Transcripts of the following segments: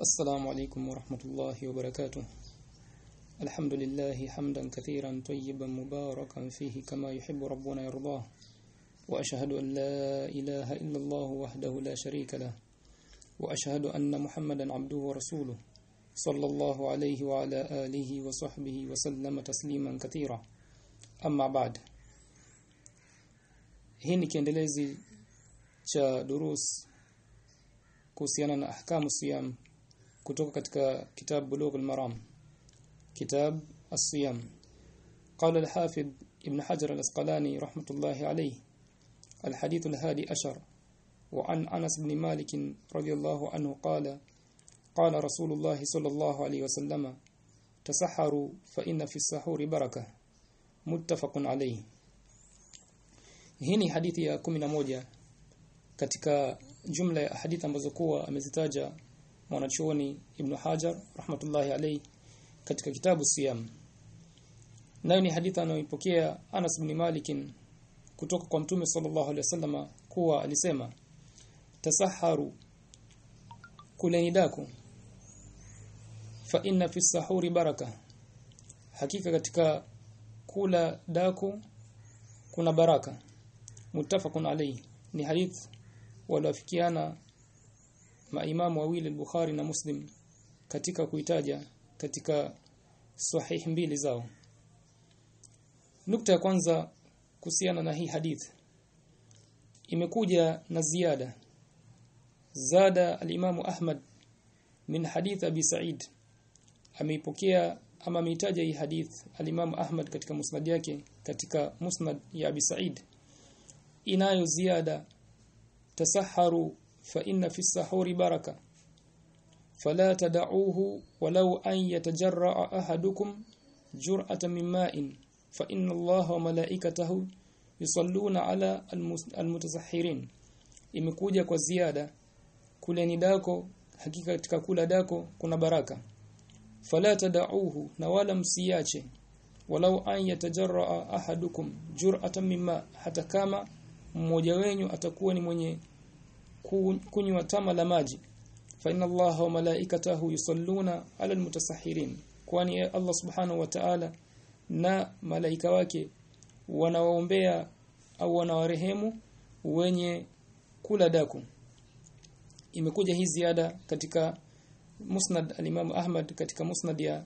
السلام عليكم ورحمة الله وبركاته. الحمد لله حمدا كثيرا طيبا مباركا فيه كما يحب ربنا يرضاه. وأشهد أن لا إله إلا الله وحده لا شريك له. وأشهد أن محمدا عبده ورسوله صلى الله عليه وعلى آله وصحبه وسلم تسليما كثيرا. أما بعد. Hii ni kiendelezi cha durus kuhusiana na kutoka katika kitab bulugh al-maram kitab as-siyam. قال الحافظ ابن حجر الاسقلاني رحمة الله عليه الحديث الهادي أشر وعن أنس بن مالك رضي الله عنه قال قال رسول الله صلى الله عليه وسلم تسحروا فإن في السحور بركة متفق عليه ni hadithi ya 11 katika jumla ya hadithi ambazo mwanachuoni Ibn Hajar rahmatullahi alayhi katika kitabu Siyam. Nayo ni hadithi anayoipokea Anas bin Malik kutoka kwa Mtume sallallahu alaihi wasallam kuwa alisema tasaharu kuleni daku. Fa inna fi sahuri baraka. Hakika katika kula daku kuna baraka. Muttafaqun alayhi. Ni hadith waliofikiana maimamu wawili al-Bukhari na Muslim katika kuitaja katika sahih mbili zao. Nukta ya kwanza kuhusiana na hii hadith imekuja na ziada. Zada al-Imam Ahmad min hadith Abi Sa'id. Ameipokea ama ameitaja hii hadith al-Imam Ahmad katika musnad yake katika musnad ya Abi Sa'id. Inayo ziada tasaharu fa inna fi sahuri baraka fala tad'uuhu walau an yatajarra ahadukum jur'atan min ma'in fa inna Allaha wa malaikatahu yusalluna ala almutasahhirin imekuja kwa ziada. Kuleni dako. Hakika katika kula dako kuna baraka. Fala tad'uuhu na wala msiache. Walau an yatajarra ahadukum jur'atan mimma. Hata kama mmoja wenyu atakuwa ni mwenye kunywa tama la maji. Fa inna allaha wa malaikatahu yusalluna ala almutasahhirin kwani Allah subhanahu wa ta'ala na malaika wake wanawaombea au wanawarehemu wenye kula daku. Imekuja hii ziada katika musnad alimamu Ahmad katika musnad ya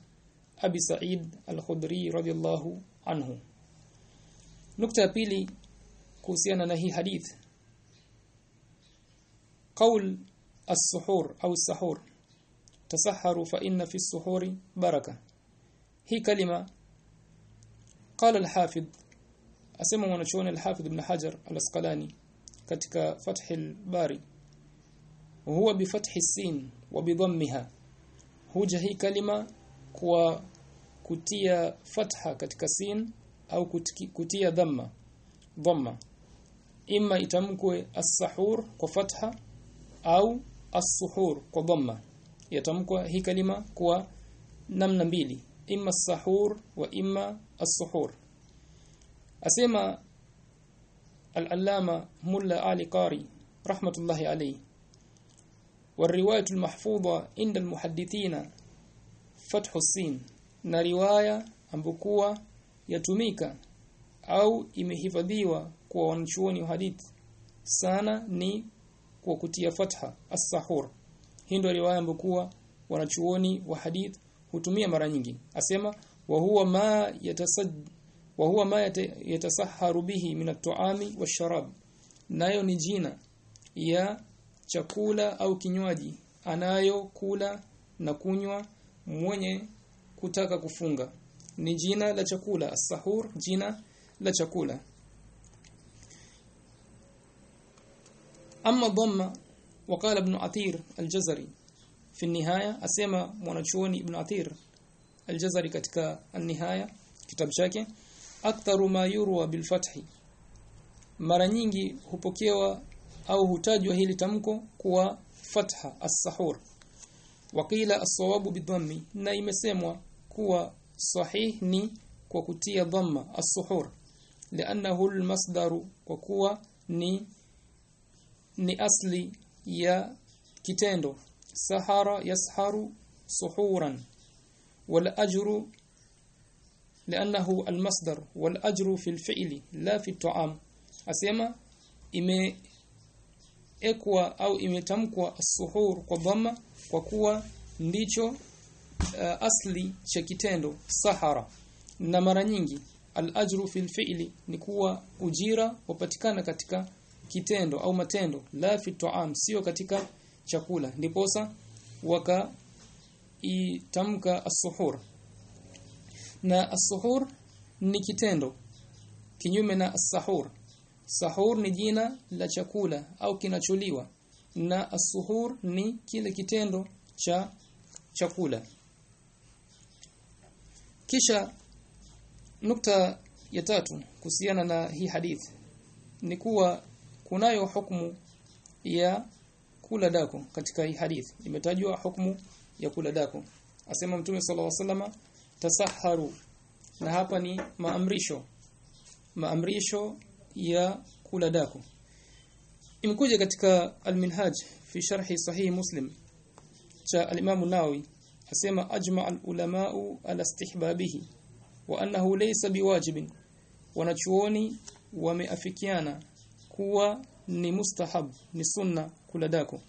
Abi Sa'id al-Khudri anhu. Nukta ya pili kuhusiana na hii hadith قول السحور أو السحور. تسحروا فإن في السحور بركة. هي كلمة قال الحافظ. أسمى ونشون الحافظ بن حجر الأسقلاني كتك فتح الباري. وهو بفتح السين وبضمها. هو جهي كلمة كوا كتية فتحة كتك سين أو كتية ضمة. ضمة. إما يتمكو السحور وفتحة au as-suhur kwa dhamma yatamkwa hii kalima kwa namna mbili imma as-sahur wa imma as-suhur asema al-allama mulla ali qari rahmatullahi alayhi والروايه المحفوظه عند المحدثين فتح السين na riwaya ambokuwa yatumika au imehifadhiwa kwa wanachuoni wa hadithi sana ni kwa kutia fatha as-sahur. Hii ndio riwaya mbukua wanachuoni wa hadith hutumia mara nyingi. Asema wa huwa ma yatasajj wa huwa ma yatasaharu bihi min at-tu'ami wash-sharab nayo ni jina ya chakula au kinywaji anayokula na kunywa mwenye kutaka kufunga. Ni jina la chakula as-sahur jina la chakula أما ضم وقال ابن عثير الجزري في النهاية أسمى mwanachuoni ibn Athir al-Jazari katika an-Nihaya kitabu chake aktharu ma yurwa bil fathi mara nyingi hupokewa au hutajwa hili tamko kuwa fatha as-sahur wakila as-sawabu bidhammi na imesemwa kuwa sahih ni kwa kutia dhamma as-suhur li'annahu al-masdaru kwa kuwa ni ni asli ya kitendo sahara yasharu suhuran wal ajru لانه المصدر والاجر في الفعل لا في الطعام asema imeekwa au imetamkwa as-suhur kwa dhamma kwa kuwa ndicho uh, asli cha kitendo sahara na mara nyingi al-ajru fil fi'li ni kuwa ujira wapatikana katika kitendo au matendo la fi tuam sio katika chakula. Ndiposa waka itamka as-suhur. Na as-suhur ni kitendo kinyume na as-sahur. Sahur ni jina la chakula au kinacholiwa na as-suhur ni kile kitendo cha chakula. Kisha nukta ya tatu kuhusiana na hii hadith ni kuwa kunayo hukumu ya kula dako katika hii hadithi imetajwa hukumu ya kula dako. Asema mtume sallallahu alaihi wasallam tasaharu. Na hapa ni maamrisho maamrisho ya kula dako. Imkuja katika alminhaj fi sharhi sahih muslim cha alimamu an-nawawi. Asema ajma al-ulama ala istihbabihi wa annahu laysa biwajibin. Wanachuoni wameafikiana kuwa ni mustahab ni sunna kula dako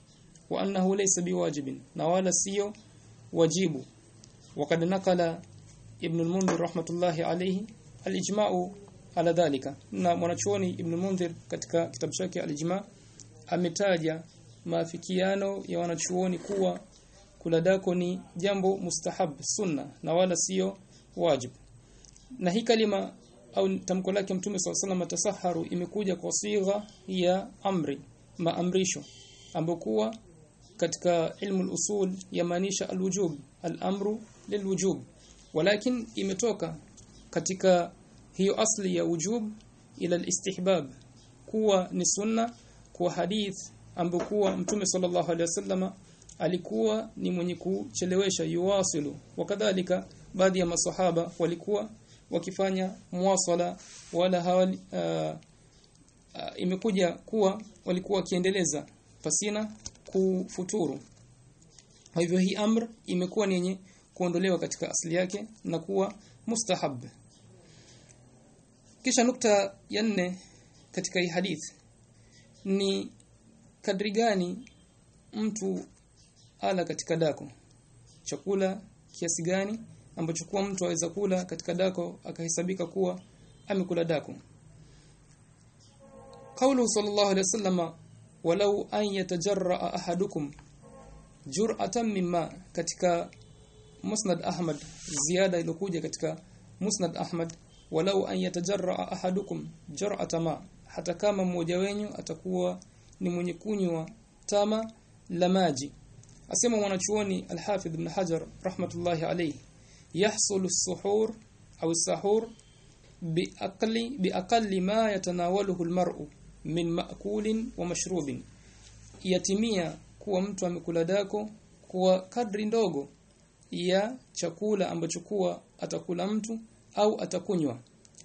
wa annahu laysa biwajibin na wala sio wajibu وقد نقل ابن المنذر رحمه الله عليه الاجماع على ذلك na mwanachuoni ibn Mundhir katika kitabu chake al-Ijma ametaja maafikiano ya wanachuoni kuwa kula dako ni jambo mustahab sunna na wala sio wajib na hii kalima au tamko lake mtume SAW tasaharu imekuja kwa sigha ya amri maamrisho ambokuwa katika ilmu al-usul yamaanisha al-wujub al-amru lilwujub. Walakin imetoka katika hiyo asli ya wujub ila al-istihbab kuwa ni sunna kwa hadith ambokuwa mtume sallallahu alaihi wasallama alikuwa ni mwenye kuchelewesha yuwasilu. Wakadhalika baadhi ya masahaba walikuwa wakifanya muwasala wala hawali uh, uh, imekuja kuwa walikuwa wakiendeleza pasina kufuturu. Kwa hivyo hii amr imekuwa ni yenye kuondolewa katika asili yake na kuwa mustahab. Kisha nukta ya nne katika hii hadith ni kadri gani mtu ala katika dako? Chakula kiasi gani ambacho kuwa mtu aweza kula katika dako akahesabika kuwa amekula dako. Kaulu sallallahu alaihi wasallam walau an yatajarra ahadukum jur'atan mimma katika musnad ahmad ziada iliyokuja katika musnad ahmad walau an yatajarra ahadukum jur'ata ma hata kama mmoja wenyu atakuwa ni mwenye kunywa tama la maji. Asema mwanachuoni al-Hafidh ibn Hajar rahmatullahi alayhi yahsul as-suhur au as-sahur biaqli biaqalli ma yatanawaluhu almar'u min ma'kulin wa mashrubin. Yatimia kuwa mtu amekula dako kwa kadri ndogo ya chakula ambacho kuwa atakula mtu au atakunywa.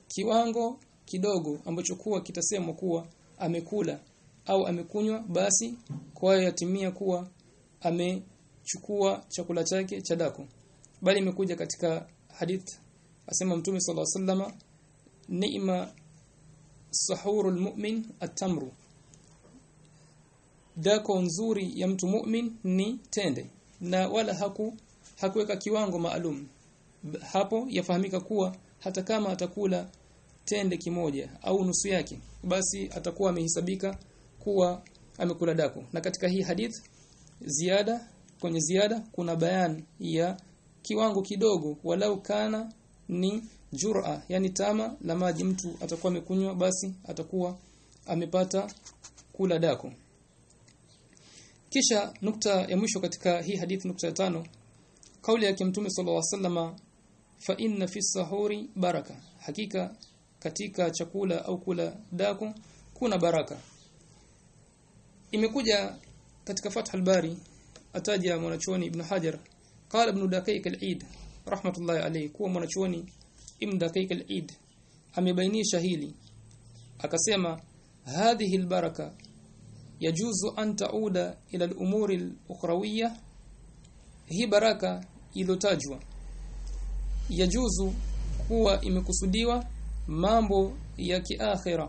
Kiwango kidogo ambacho kuwa kitasemwa kuwa amekula au amekunywa basi kwa yatimia kuwa amechukua chakula chake cha dako bali imekuja katika hadith asema mtume sallallahu alaihi wasallam ni'ma sahurul mu'min at-tamru. Dako nzuri ya mtu mu'min ni tende na wala haku hakuweka kiwango maalum. Hapo yafahamika kuwa hata kama atakula tende kimoja au nusu yake basi atakuwa amehesabika kuwa amekula dako. Na katika hii hadith ziada kwenye ziada kuna bayan ya kiwango kidogo walau kana ni jur'a yani tama la maji mtu atakuwa amekunywa basi atakuwa amepata kula dako. Kisha nukta ya mwisho katika hii hadithi nukta ya tano kauli yake mtume sallallahu alaihi wasallama fa inna fi sahuri baraka. Hakika katika chakula au kula dako kuna baraka. Imekuja katika Fathul Bari ataja mwanachuoni Ibn Hajar qala ابن دقيق العيد رحمة الله عليه kuwa mwanachuoni Ibn Daqiq al-Eid amebainisha hili. Akasema hadhihi al-baraka yajuzu an tauda ila al-umuri al-ukhrawiyya. Hii baraka iliyotajwa yajuzu kuwa imekusudiwa mambo ya kiakhira.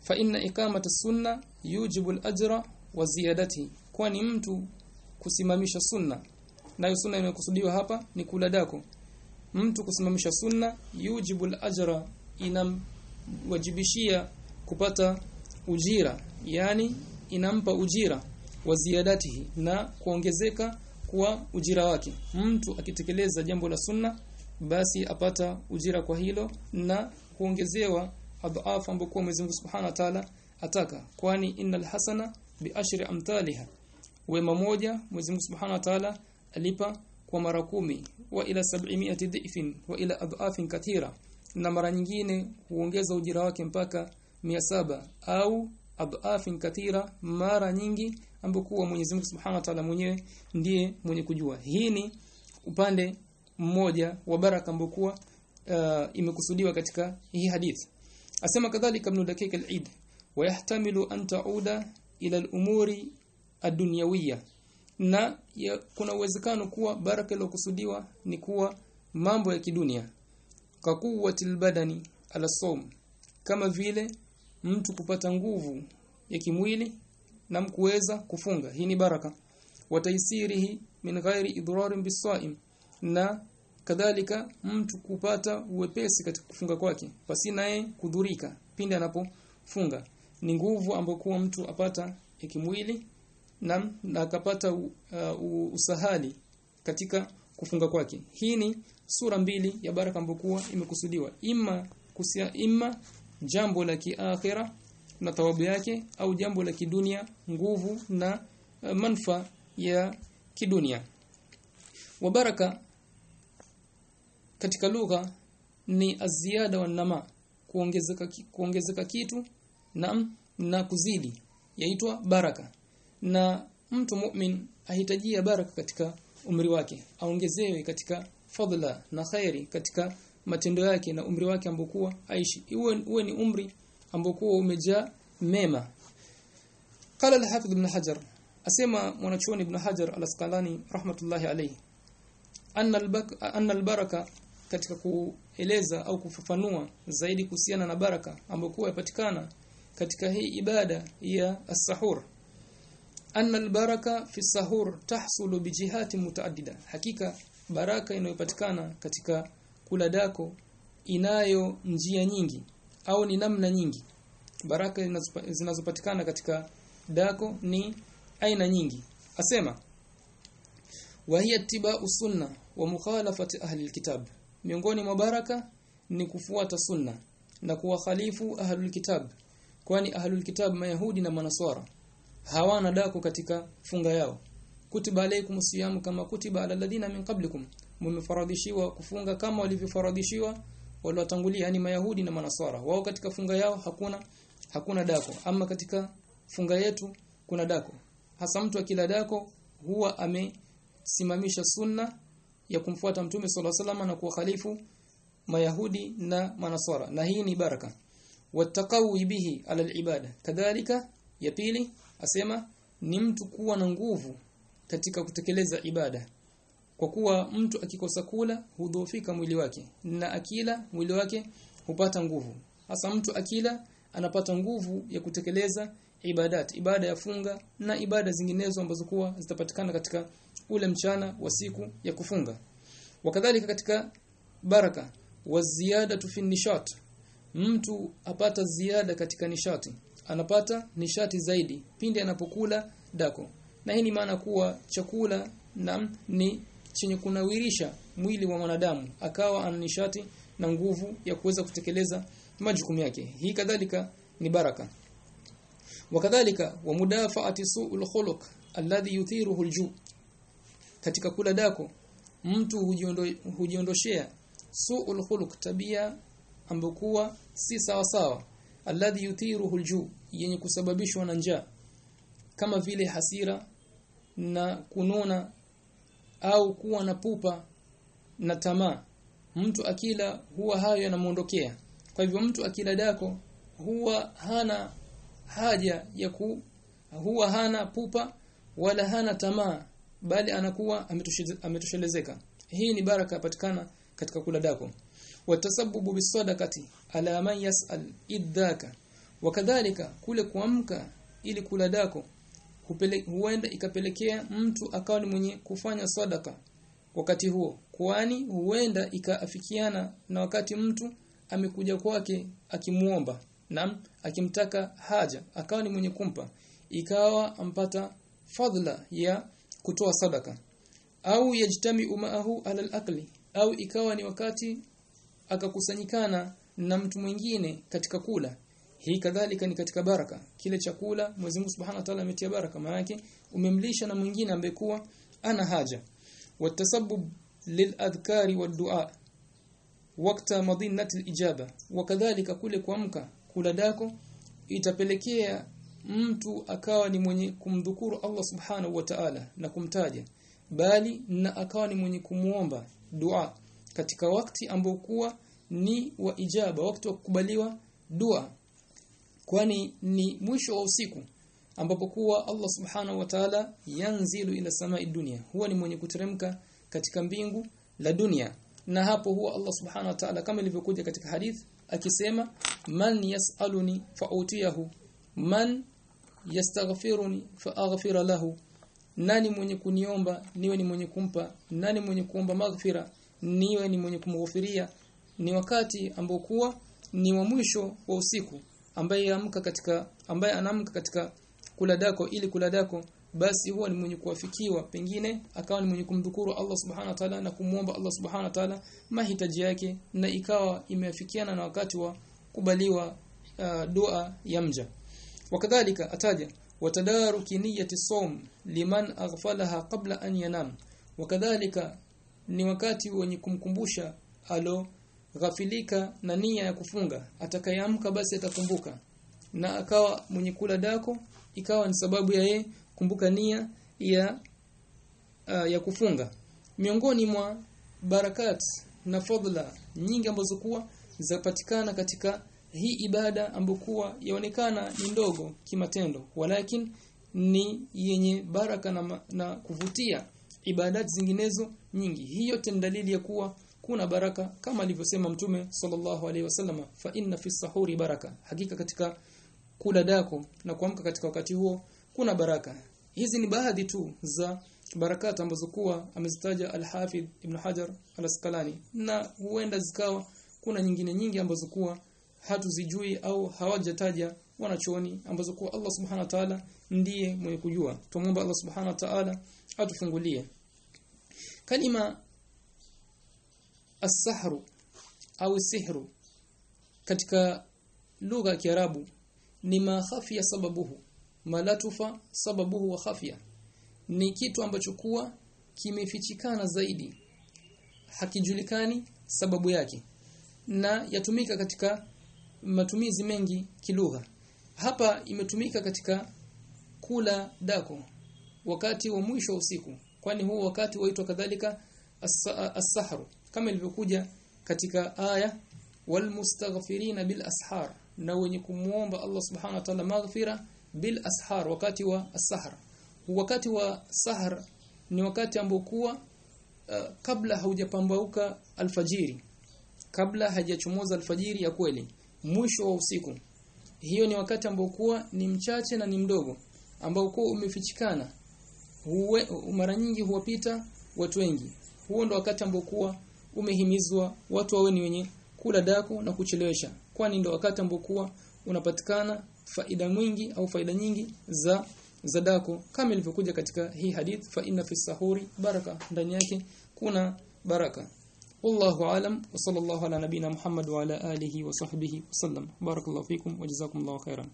Fa inna ikamata sunna yujibu al-ajra wa ziyadati kwani mtu kusimamisha sunna nayo sunna inayokusudiwa hapa ni kula dako. Mtu kusimamisha sunna yujibu al-ajra inamwajibishia kupata ujira. Yani inampa ujira wa ziadatihi na kuongezeka kwa ujira wake. Mtu akitekeleza jambo la sunna basi apata ujira kwa hilo na kuongezewa adhafu ambayo Mwenyezi Mungu Subhanahu wa Ta'ala ataka. Kwani innal hasana biashri amthaliha. Wema moja Mwenyezi Mungu Subhanahu wa Ta'ala alipa kwa mara kumi wa ila 700 dhifin wa ila adhafin kathira. Na mara nyingine huongeza ujira wake mpaka saba au adhafin kathira mara nyingi ambokuwa Mwenyezi Mungu Subhanahu wa Ta'ala mwenyewe ndiye mwenye kujua. Hii ni upande mmoja wa baraka ambokuwa uh, imekusudiwa katika hii hadithi. Asema kadhalika ibn dakika al-eid wayahtamilu an ta'uda ila al-umuri ad-dunyawiyya na ya, kuna uwezekano kuwa baraka iliyokusudiwa ni kuwa mambo ya kidunia. Kwa kuwatil badani ala som kama vile mtu kupata nguvu ya kimwili na mkuweza kufunga. Hii ni baraka. Wataisirihi min ghairi idrarin bisaim na kadhalika mtu kupata uwepesi katika kufunga kwake pasi naye kudhurika pindi anapofunga. Ni nguvu ambayo mtu apata ya kimwili na, na akapata uh, usahali katika kufunga kwake. Hii ni sura mbili ya baraka ambayo imekusudiwa. Ima kusia imma jambo la kiakhira na thawabu yake au jambo la kidunia nguvu na uh, manfa ya kidunia. Wa baraka katika lugha ni aziada wa nama kuongezeka kuongezeka kitu na na kuzidi. Yaitwa baraka na mtu mu'min ahitajia baraka katika umri wake aongezewe katika fadla na khairi katika matendo yake na umri wake ambokuwa aishi. Iwe uwe ni umri ambokuwa umejaa mema. Qala al-hafidh ibn hajar asema mwanachuoni ibn hajar al-asqalani rahmatullahi alayhi anna al-baraka katika kueleza au kufafanua zaidi kuhusiana na baraka ambokuwa yapatikana katika hii ibada ya as-sahur anna al-baraka fi sahur tahsulu bijihati mutaaddida. Hakika baraka inayopatikana katika kula dako inayo njia nyingi au ni namna nyingi. Baraka zinazopatikana katika dako ni aina nyingi. Asema wa hiya tibau sunna wa mukhalafati ahli alkitab. Miongoni mwa baraka ni kufuata sunna na kuwakhalifu ahlul kitab kwani ahlul kitab mayahudi na manaswara hawana dako katika funga yao. Kutiba alaykum siyam kama kutiba ala alladhina min qablikum. Mumfaradishiwa kufunga kama walivyofaradhishiwa waliotangulia yani mayahudi na manasara. Wao katika funga yao hakuna hakuna dako ama katika funga yetu kuna dako hasa mtu akila dako huwa amesimamisha sunna ya kumfuata mtume sallallahu alaihi na kuwakhalifu mayahudi na manasara. Na hii ni baraka. Wattaqawi bihi ala alibada. Kadhalika ya pili asema ni mtu kuwa na nguvu katika kutekeleza ibada. Kwa kuwa mtu akikosa kula hudhoofika mwili wake na akila mwili wake hupata nguvu. Hasa mtu akila anapata nguvu ya kutekeleza ibadat ibada ya funga na ibada zinginezo ambazo kuwa zitapatikana katika ule mchana wa siku ya kufunga. Wakadhalika katika baraka wa ziada fi nishat mtu apata ziada katika nishati anapata nishati zaidi pindi anapokula dako. Na hii ni maana kuwa chakula na ni chenye kunawirisha mwili wa mwanadamu akawa ana nishati na nguvu ya kuweza kutekeleza majukumu yake. Hii kadhalika ni baraka. Wakadhalika wa mudafaati su'ul khuluq alladhi yuthiruhu alju. Katika kula dako mtu hujiondoshea su'ul khuluq tabia ambokuwa si sawa sawa alladhi yuthiruhu alju yenye kusababishwa na njaa kama vile hasira na kunona au kuwa na pupa na tamaa. Mtu akila huwa hayo yanamuondokea. Kwa hivyo mtu akila dako huwa hana haja ya ku huwa hana pupa wala hana tamaa bali anakuwa ametoshelezeka. Hii ni baraka yapatikana katika kula dako watasabbubu bisadaqati ala man yas'al idhaka wakadhalika kule kuamka ili kula dako huenda ikapelekea mtu akawa ni mwenye kufanya sadaka. Wakati huo kwani huenda ikaafikiana na wakati mtu amekuja kwake akimuomba na akimtaka haja akawa ni mwenye kumpa ikawa ampata fadhila ya kutoa sadaka. Au yajtami umaahu ala al-akli au ikawa ni wakati akakusanyikana na mtu mwingine katika kula. Hii kadhalika ni katika baraka. Kile chakula Mwenyezi Mungu Subhanahu wa Ta'ala ametia baraka. Maana umemlisha na mwingine ambaye kuwa ana haja. Watasabbub liladhkari wadua wakta madinati alijaba wakadhalika kule kuamka kula dako itapelekea mtu akawa ni mwenye kumdhukuru Allah Subhanahu wa Ta'ala na kumtaja. Bali na akawa ni mwenye kumuomba dua katika wakati ambao kuwa ni wa ijaba wakati wa kukubaliwa dua. Kwani ni mwisho wa usiku ambapo kuwa Allah Subhanahu wa Ta'ala yanzilu ila samai dunia. Huwa ni mwenye kuteremka katika mbingu la dunia. Na hapo huwa Allah Subhanahu wa Ta'ala kama ilivyokuja katika hadith akisema man yasaluni fa'utiyahu man yastaghfiruni fa'aghfira lahu. Nani mwenye kuniomba niwe ni mwenye kumpa nani mwenye kuomba maghfira niwe ni mwenye kumghufiria ni wakati ambao kuwa ni wa mwisho wa usiku ambaye amka katika ambaye anamka katika kula dako ili kula dako basi huwa ni mwenye kuafikiwa pengine akawa ni mwenye kumdhukuru Allah subhanahu wa ta'ala na kumuomba Allah subhanahu wa ta'ala mahitaji yake na ikawa imeafikiana na wakati wa kubaliwa uh, dua ya mja. Wakadhalika ataja watadaruki niyati som liman aghfalaha qabla an yanam. Wakadhalika ni wakati wenye kumkumbusha alo ghafilika na nia ya kufunga. Atakayeamka basi atakumbuka. Na akawa mwenye kula dako ikawa ni sababu ya yeye kumbuka nia ya ya kufunga. Miongoni mwa barakat na fadhila nyingi ambazo kuwa zapatikana katika hii ibada ambokuwa yaonekana ni ndogo kimatendo walakin ni yenye baraka na, na kuvutia ibadat zinginezo nyingi. Hii yote ni dalili ya kuwa kuna baraka kama alivyosema mtume sallallahu alaihi wasallam fa inna fi sahuri baraka. Hakika katika kula dako na kuamka katika wakati huo kuna baraka. Hizi ni baadhi tu za barakat ambazo kuwa amezitaja al-Hafidh Ibn Hajar al-Asqalani. Na huenda zikawa kuna nyingine nyingi ambazo kuwa hatuzijui au hawajataja wanachuoni ambazo kuwa Allah Subhanahu wa Ta'ala ndiye mwenye kujua. Tumuombe Allah Subhanahu wa Ta'ala atufungulie kalima as-sahru au sihru. Katika lugha ya Kiarabu ni ma khafia sababuhu. Malatufa sababuhu wa khafia. Ni kitu ambacho kuwa kimefichikana zaidi. Hakijulikani sababu yake. Na yatumika katika matumizi mengi kilugha. Hapa imetumika katika kula dako wakati wa mwisho usiku kwani huo wakati huitwa kadhalika as-sahru kama ilivyokuja katika aya walmustaghfirina bil ashar na wenye kumuomba Allah subhanahu wa ta'ala maghfira bil ashar wakati wa as-sahar wakati wa sahar ni wakati ambao kuwa uh, kabla haujapambauka alfajiri kabla hajachomoza alfajiri ya kweli mwisho wa usiku. Hiyo ni wakati ambao kuwa ni mchache na ni mdogo ambao umefichikana huwe, mara nyingi huwapita watu wengi huo ndo wakati ambao kuwa umehimizwa watu wawe ni wenye kula dako na kuchelewesha kwani ndo wakati ambao kuwa unapatikana faida mwingi au faida nyingi za za dako kama ilivyokuja katika hii hadith fa inna fi sahuri baraka ndani yake kuna baraka والله اعلم وصلى الله على نبينا محمد وعلى اله وصحبه وسلم بارك الله فيكم وجزاكم الله خيرا